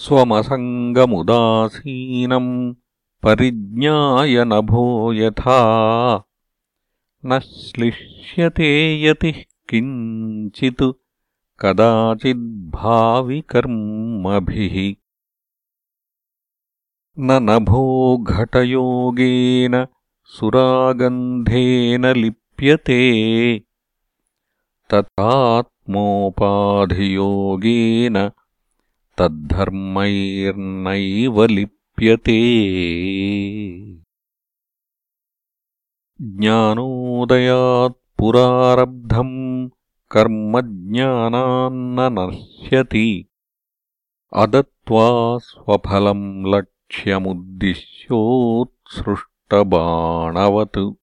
स्वमसङ्गमुदासीनम् परिज्ञाय नभो यथा। न श्लिष्यते यतिः किञ्चित् कदाचिद्भाविकर्मभिः न नभो घटयोगेन सुरागन्धेन लिप्यते। तथात्मोपाधियोगेन तद्धर्मैर्नैव लिप्यते। ज्ञानोदयात् पुरारब्धम् कर्मज्ञानान्न नश्यति अदत्त्वा स्वफलम् लक्ष्यमुद्दिश्योत्सृष्टबाणवत्।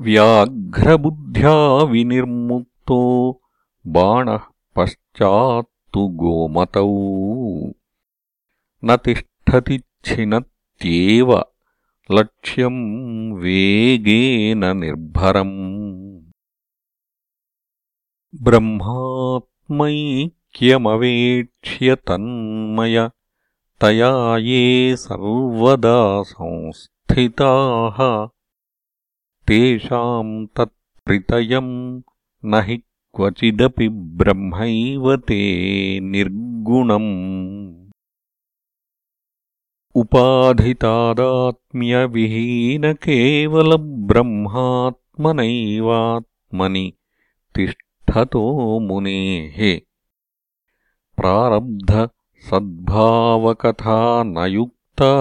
व्याघ्रबुद्ध्या विनिर्मुक्तो बाणः पश्चात्तु गोमतौ। न तिष्ठतिच्छिनत्येव लक्ष्यम् वेगेन निर्भरम्। ब्रह्मात्मैक्यमवेक्ष्य तन्मय तया ये सर्वदा संस्थिताः। तेषाम् तत्प्रितयम् न हि क्वचिदपि ब्रह्मैव ते निर्गुणम्। उपाधितादात्म्यविहीनकेवलब्रह्मात्मनैवात्मनि तिष्ठतो मुनेः। प्रारब्धसद्भावकथा न युक्ता।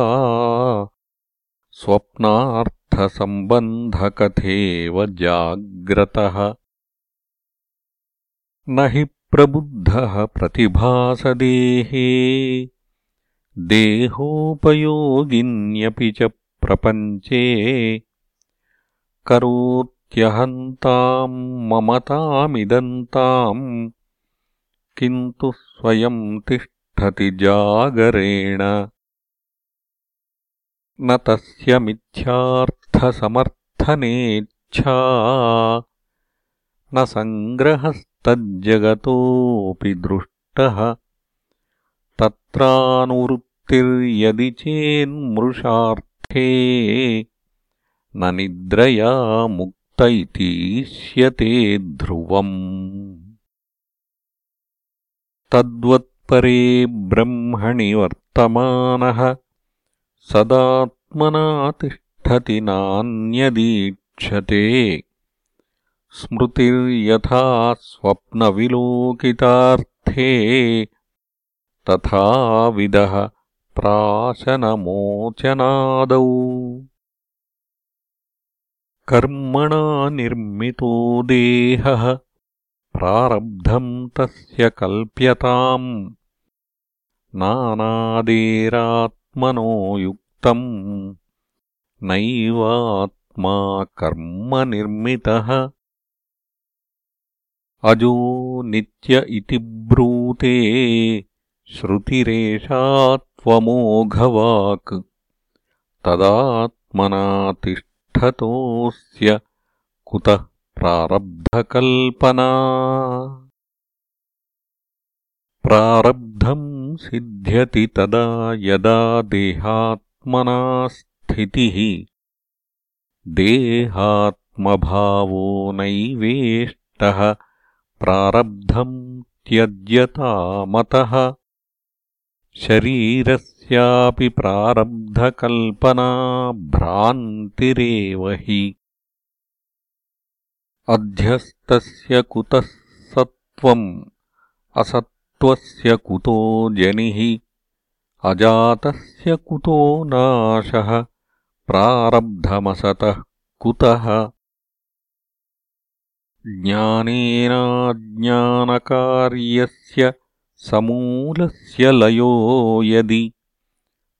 स्वप्नार्थसम्बन्धकथेव जाग्रतः न हि प्रबुद्धः प्रतिभासदेहे देहोपयोगिन्यपि च प्रपञ्चे करोत्यहन्ताम् ममतामिदन्ताम् किन्तु स्वयम् तिष्ठति जागरेण। न तस्य मिथ्यार्थसमर्थनेच्छा न सङ्ग्रहस्तज्जगतोऽपि दृष्टः। तत्रानुवृत्तिर्यदि चेन्मृषार्थे न निद्रया मुक्त इतीष्यते ध्रुवम्। तद्वत्परे ब्रह्मणि वर्तमानः। सदात्मना तिष्ठति नान्यदीक्षते स्मृतिर्यथा स्वप्नविलोकितार्थे तथाविदः प्राशनमोचनादौ। कर्मणा निर्मितो देहः प्रारब्धम् तस्य कल्प्यताम् नानादेरात्मनो युक्तम् नैवात्मा कर्मनिर्मितः अजो नित्य इति ब्रूते श्रुतिरेषा त्वमोघवाक् तदात्मना तिष्ठतोऽस्य कुतः प्रारब्धकल्पना? प्रारब्धम् सिद्ध्यति तदा यदा देहात्मना स्थितिः। देहात्मभावो नैवेष्टः प्रारब्धम् त्यज्यतामतः। शरीरस्यापि प्रारब्धकल्पना भ्रान्तिरेव हि। अध्यस्तस्य कुतः सत्त्वम् असत्त्वस्य कुतो जनिः। अजातस्य कुतो नाशः प्रारब्धमसतः कुतः ज्ञानेनाज्ञानकार्यस्य समूलस्य लयो यदि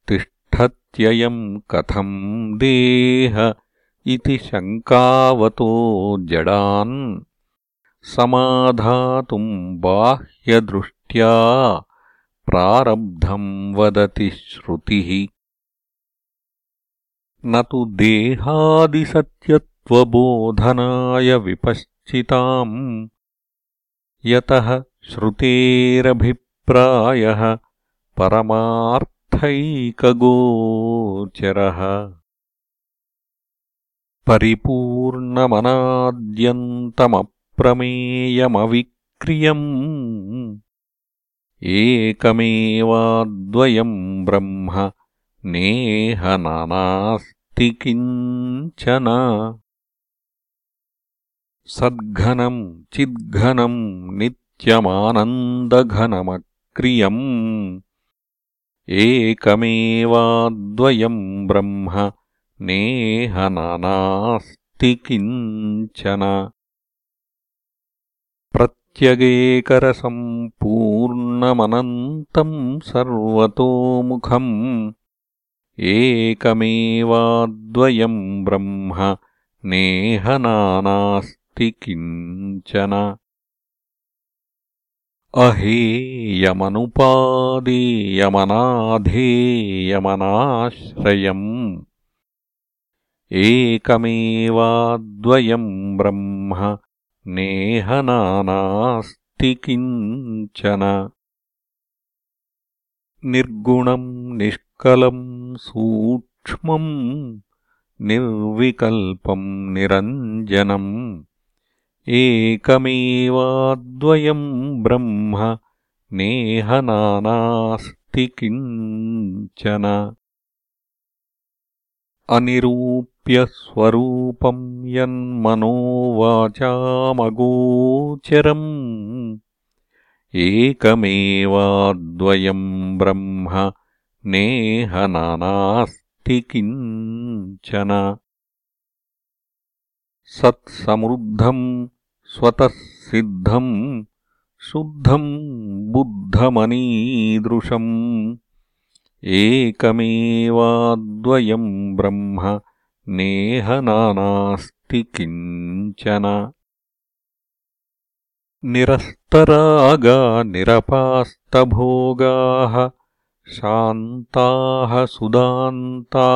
तिष्ठत्ययम् कथम् देह इति शङ्कावतो जडान् समाधातुम् बाह्यदृष्ट्या प्रारब्धम् वदति श्रुतिः। न तु देहादिसत्यत्वबोधनाय विपश्चिताम् यतः श्रुतेरभिप्रेत्य प्रायः परमार्थैकगोचरः। परिपूर्णमनाद्यन्तमप्रमेयमविक्रियम्। एकमेवाद्वयम् ब्रह्म नेह नानास्ति किञ्चन सद्घनम् चिद्घनम् नित्यमानन्दघनमक्रियम्। एकमेवाद्वयम् ब्रह्म नेह नानास्ति किञ्चन। प्रत्यगेकरसम्पूर्णमनन्तम् सर्वतोमुखम्। एकमेवाद्वयम् ब्रह्म नेह नानास्ति किञ्चन अहेयमनुपादेयमनाधेयमनाश्रयम् एकमेवाद्वयम् ब्रह्म नेह नानास्ति किञ्चन निर्गुणम् निष्कलम् सूक्ष्मम् निर्विकल्पम् निरञ्जनम् एकमेवाद्वयम् ब्रह्म नेह नानास्ति किञ्चन अनिरूप्यस्वरूपम् यन्मनोवाचामगोचरम् एकमेवाद्वयम् ब्रह्म नेह नानास्ति किञ्चन सत्समृद्धम् स्वतः सिद्धम् शुद्धम् बुद्धमनीदृशम्। एकमेवाद्वयम् ब्रह्म नेह नानास्ति किञ्चन। निरस्तरागा निरपास्तभोगाः शान्ताः सुदान्ता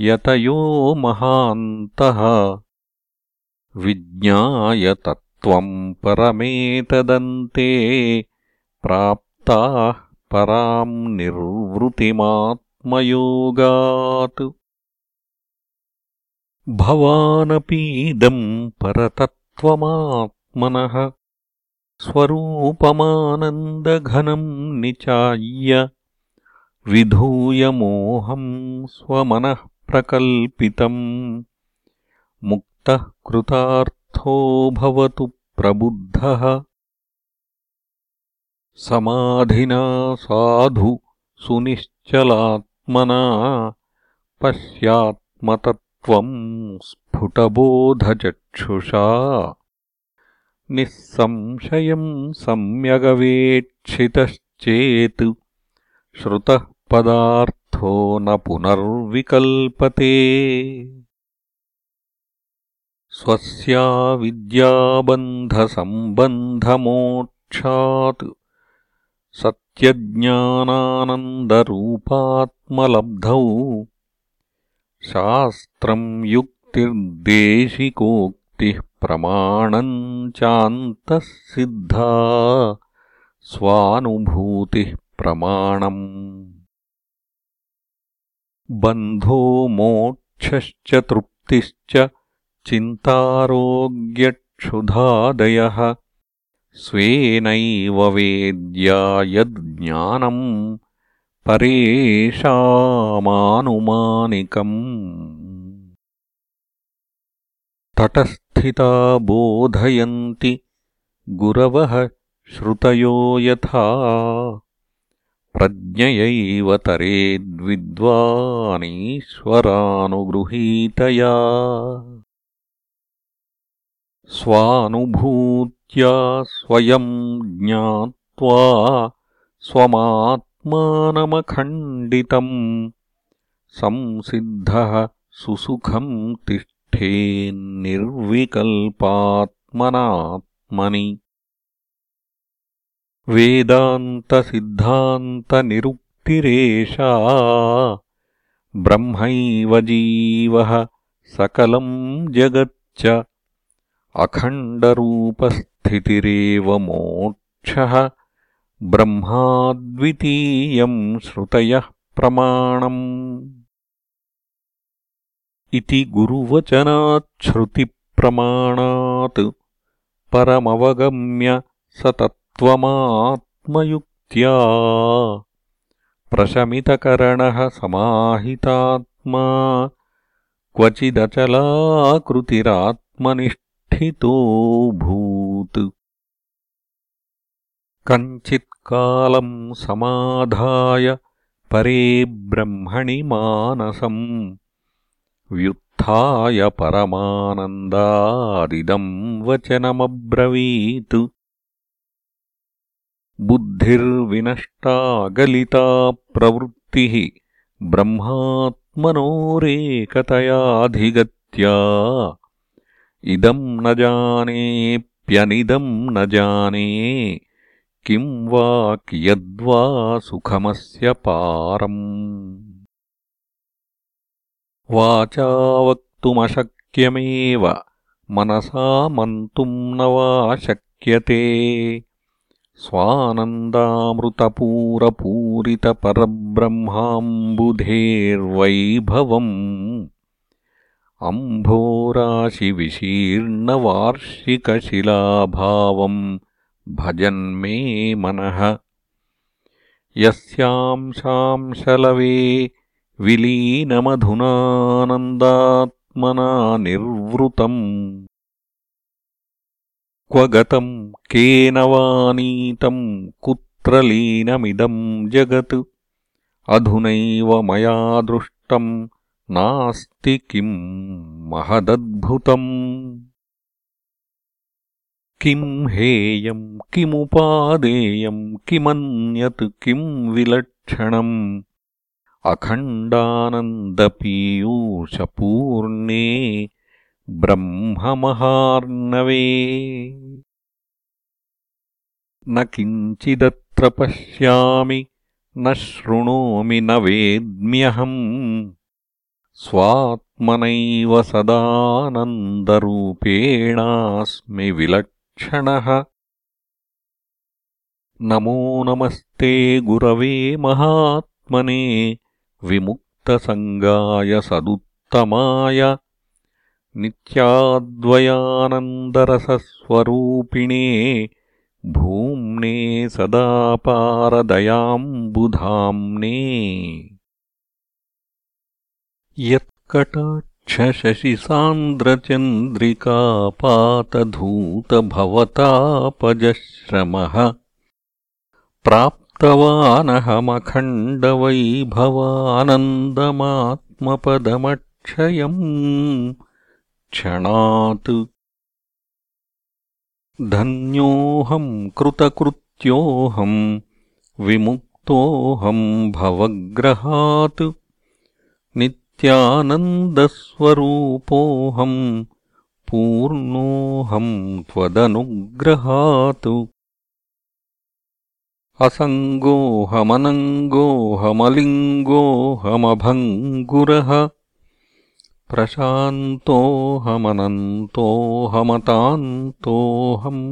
यतयो महान्तः विज्ञाय तत्त्वम् परमेतदन्ते प्राप्ताः पराम् निर्वृतिमात्मयोगात्। भवानपीदम् परतत्त्वमात्मनः स्वरूपमानन्दघनम् निचाय्य विधूयमोहम् स्वमनः प्रकल्पितम् मुक्तः कृतार्थो भवतु प्रबुद्धः। समाधिना साधु सुनिश्चलात्मना पश्यात्मतत्त्वम् स्फुटबोधचक्षुषा। निःसंशयम् सम्यगवेक्षितश्चेत् श्रुतः पदार्थो न पुनर्विकल्पते स्वस्याविद्याबन्धसम्बन्धमोक्षात् सत्यज्ञानानन्दरूपात्मलब्धौ शास्त्रम् युक्तिर्देशिकोक्तिः प्रमाणम् चान्तः सिद्धा स्वानुभूतिः प्रमाणम् बन्धो मोक्षश्च तृप्तिश्च चिन्तारोग्यक्षुधादयः। स्वेनैव वेद्या यज्ज्ञानम् परेषामानुमानिकम्। तटस्थिता बोधयन्ति गुरवः श्रुतयो यथा। प्रज्ञयैव तरेद्विद्वानीश्वरानुगृहीतया स्वानुभूत्या स्वयम् ज्ञात्वा स्वमात्मानमखण्डितम् संसिद्धः सुसुखम् तिष्ठेन्निर्विकल्पात्मनात्मनि वेदान्तसिद्धान्तनिरुक्तिरेषा ब्रह्मैव जीवः सकलम् जगच्च अखण्डरूपस्थितिरेव मोक्षः ब्रह्माद्वितीयम् श्रुतयः प्रमाणम् इति गुरुवचनाच्छ्रुतिप्रमाणात् परमवगम्य स तत्त्वमात्मयुक्त्या प्रशमितकरणः समाहितात्मा क्वचिदचलाकृतिरात्मनिष्ठितोऽभूत् कञ्चित्कालम् समाधाय परे ब्रह्मणि मानसम्। व्युत्थाय परमानन्दादिदम् वचनमब्रवीत्। बुद्धिर्विनष्टागलिता प्रवृत्तिः ब्रह्मात्मनोरेकतयाधिगत्या इदम् न जानेऽप्यनिदम् न जाने किम् वा कियद्वा सुखमस्य पारम्। वाचा वक्तुमशक्यमेव मनसा मन्तुम् न वा शक्यते। स्वानन्दामृतपूरपूरितपरब्रह्माम्बुधेर्वैभवम् अम्भोराशिविशीर्णवार्षिकशिलाभावम् भजन्मे मनः। यस्यांशांशलवे विलीनमधुनानन्दात्मना निर्वृतम्। क्व गतम् केन नीतम् कुत्र लीनमिदम् जगत्। अधुनैव मया दृष्टम् नास्ति किम् महदद्भुतम्? किम् हेयम् किमुपादेयम् किमन्यत् किम् विलक्षणम्? अखण्डानन्दपीयूषपूर्णे ब्रह्ममहार्णवे। न किञ्चिदत्र पश्यामि न शृणोमि न वेद्म्यहम् स्वात्मनैव सदानन्दरूपेणास्मि विलक्षणः। नमो नमस्ते गुरवे महात्मने विमुक्तसङ्गाय सदुत्तमाय नित्याद्वयानन्दरसस्वरूपिणे भूम्ने सदापारदयाम्बुधाम्ने यत्कटाक्षशशिसान्द्रचन्द्रिकापातधूतभवतापजश्रमः प्राप्तवानहमखण्डवैभवानन्दमात्मपदमक्षयम् क्षणात् धन्योऽहम् कृतकृत्योऽहम् विमुक्तोऽहम् भवग्रहात् नित्यानन्दस्वरूपोऽहम् पूर्णोऽहम् त्वदनुग्रहात्। असङ्गोऽहमनङ्गोऽहमलिङ्गोऽहमभङ्गुरः प्रशान्तोऽहमनन्तोऽहमतान्तोऽहम्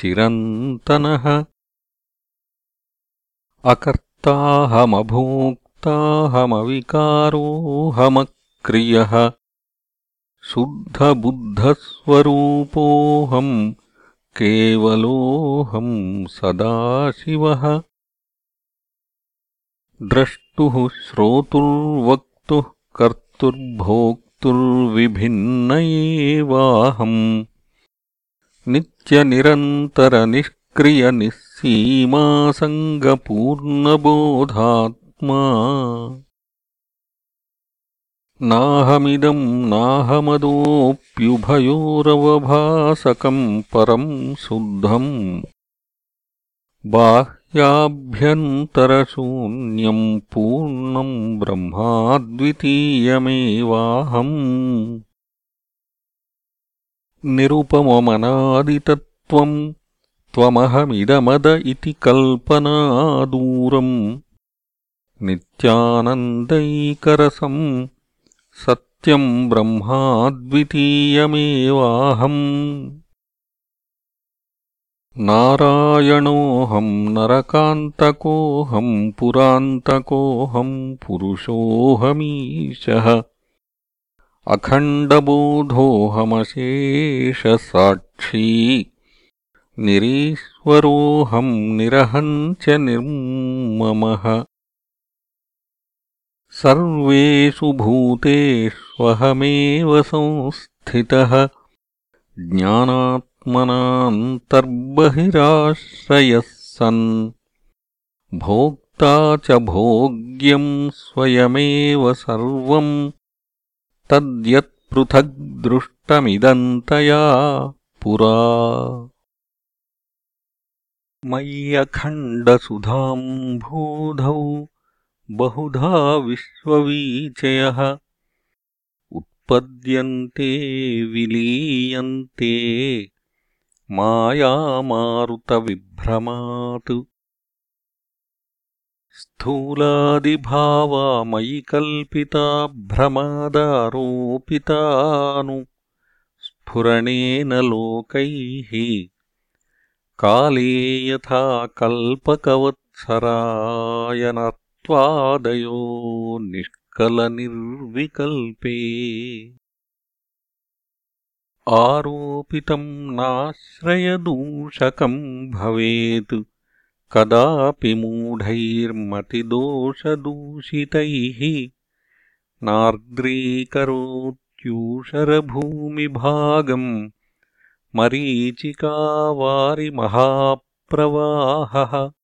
चिरन्तनः अकर्ताहमभोक्ताहमविकारोऽहमक्रियः शुद्धबुद्धस्वरूपोऽहम् केवलोऽहम् सदाशिवः। द्रष्टुः श्रोतुर्वक्तुः कर्तुर्भोक्तुर्विभिन्न एवाहम् नित्यनिरन्तरनिष्क्रियनिःसीमासङ्गपूर्णबोधात्मा नाहमिदम् नाहमदोऽप्युभयोरवभासकम् परम् शुद्धम् बाह्याभ्यन्तरशून्यम् पूर्णम् ब्रह्माद्वितीयमेवाहम्। निरुपममनादितत्त्वम् त्वमहमिदमद इति कल्पनादूरम् नित्यानन्दैकरसम् सत्यम् ब्रह्माद्वितीयमेवाहम्। नारायणोऽहम् नरकान्तकोऽहम् पुरान्तकोऽहम् पुरुषोऽहमीशः। अखण्डबोधोऽहमशेषसाक्षी। निरीश्वरोऽहम् निरहम् च निर्ममः सर्वेषु भूतेष्वहमेव संस्थितः। ज्ञानात्मनान्तर्बहिराश्रयः सन्। भोक्ता च भोग्यम् स्वयमेव सर्वम् तद्यत्पृथग्दृष्टमिदन्तया पुरा। मय्यखण्डसुधाम्भोधौ बहुधा विश्ववीचयः उत्पद्यन्ते विलीयन्ते मायामारुतविभ्रमात्। स्थूलादिभावा मयि कल्पिता भ्रमादारोपितानु। स्फुरणेन लोकैः। काले यथा कल्पकवत्सरायन त्वादयो निष्कलनिर्विकल्पे। आरोपितम् नाश्रयदूषकम् भवेत्। कदापि मूढैर्मतिदोषदूषितैः नार्द्रीकरोत्यूषरभूमिभागम् मरीचिकावारिमहाप्रवाहः